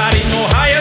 Cutting no higher.